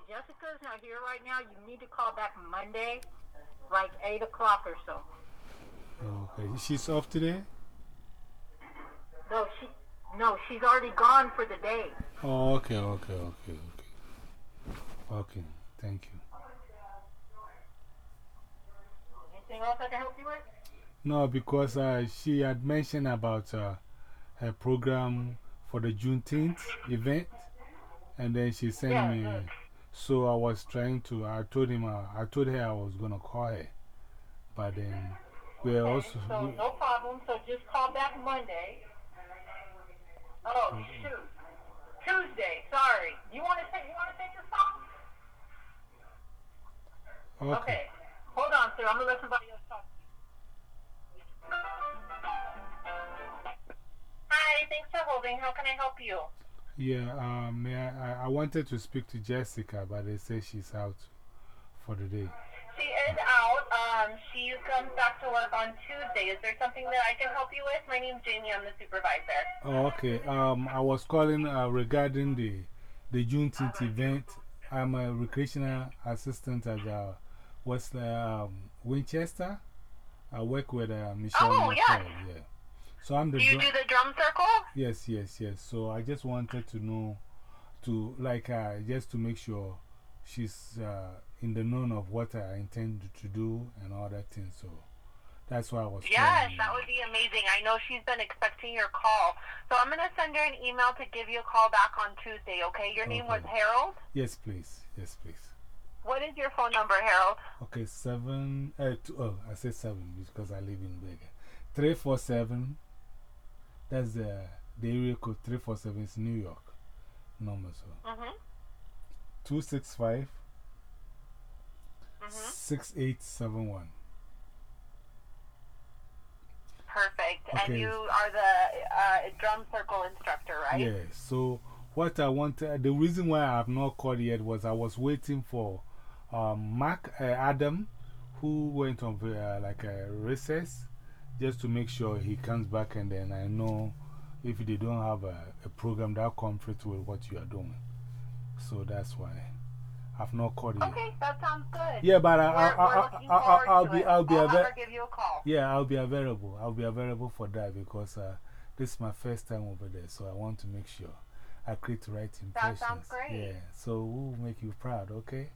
Okay, Jessica's not here right now. You need to call back Monday, like 8 o'clock or so. Okay. She's off today? No, she, no, she's already gone for the day. Oh, okay, okay, okay, okay. Okay, thank you. Anything else I can help you with? No, because uh, she had mentioned about uh, her program for the Juneteenth event, and then she sent Yeah, me. So I was trying to, I told him, uh, I told her I was going to call her. But then we're Okay, also. so we- no problem. So just call back Monday. Oh, shoot. Tuesday, sorry. You want to take, you want to take this off? okay. Okay. Hold on, sir. I'm going to let somebody else talk. Hi, thanks for holding. How can I help you? Yeah, um, may I, I, I wanted to speak to Jessica, but they say she's out for the day. She is out. Um, she comes back to work on Tuesday. Is there something that I can help you with? My name's Jamie. I'm the supervisor. Oh, okay. Um, I was calling uh, regarding the, the Juneteenth event. I'm a recreational assistant at uh, West um, Winchester. I work with uh, Michelle. Oh, McCall, yes. Yeah. So I'm the. Do you do the drum circle? Yes, yes, yes. So I just wanted to know, to like, uh, just to make sure she's uh, in the known of what I intend to do and all that thing. So that's why I was Yes, that would be amazing. I know she's been expecting your call. So I'm going to send her an email to give you a call back on Tuesday, okay? Your name was Harold? Yes, please. Yes, please. What is your phone number, Harold? Okay, seven. Uh, two, oh, I said seven because I live in Vega. 347. That's the, the area code 347 is New York. Number so. Mm-hmm. 265 Mm-hmm. 6871. Perfect. Okay. And you are the uh, drum circle instructor, right? Yeah, so what I wanted, the reason why I have not called yet was I was waiting for um, Mark uh, Adam, who went on uh, like a recess, just to make sure he comes back and then I know if they don't have a, a program that conflicts with what you are doing. So that's why I've not called you. Okay, that sounds good. Yeah, but I, I, I, I, I, forward I'll be. I'll be I'll a have ve- her give you a call. yeah, I'll be available. I'll be available for that because uh, this is my first time over there, so I want to make sure I create the right That sounds great. Yeah, so we'll make you proud, okay?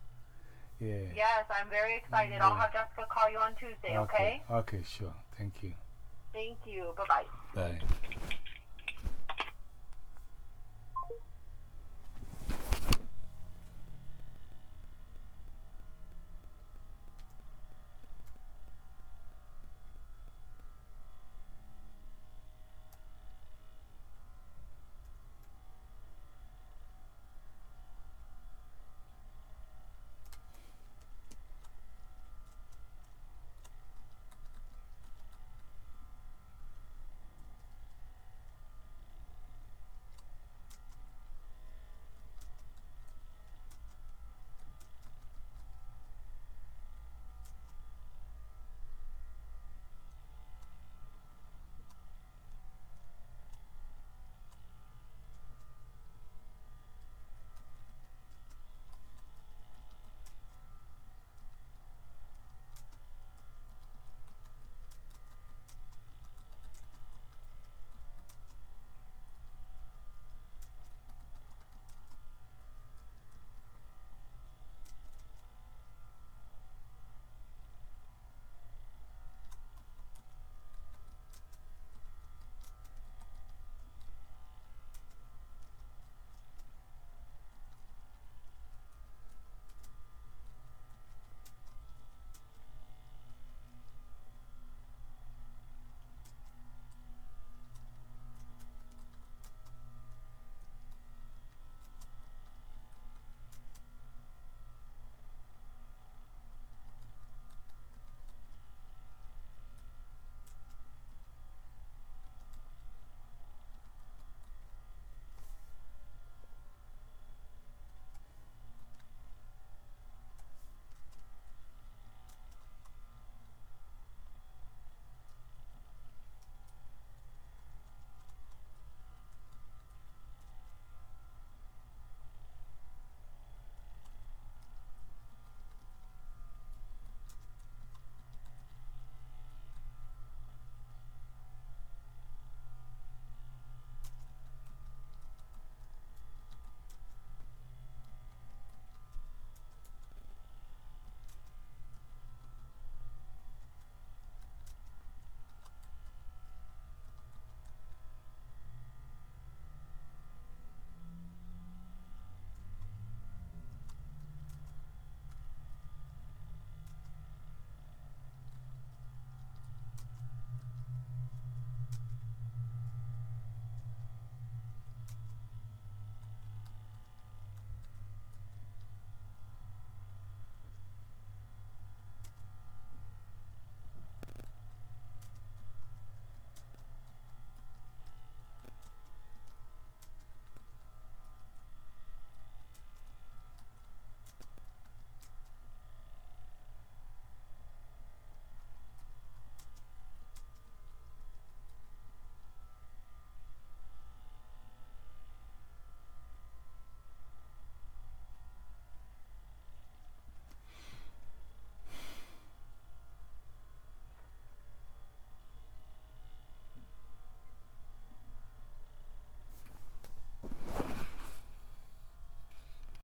Yeah. Yes, I'm very excited. I'll have Jessica call you on Tuesday, okay? Okay, sure. Thank you. Thank you. Bye-bye. Bye.